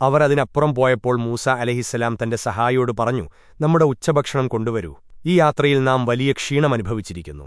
അവർ അതിനപ്പുറം പോയപ്പോൾ മൂസ അലഹിസ്സലാം തന്റെ സഹായിയോട് പറഞ്ഞു നമ്മുടെ ഉച്ചഭക്ഷണം കൊണ്ടുവരൂ. ഈ യാത്രയിൽ നാം വലിയ ക്ഷീണമനുഭവിച്ചിരിക്കുന്നു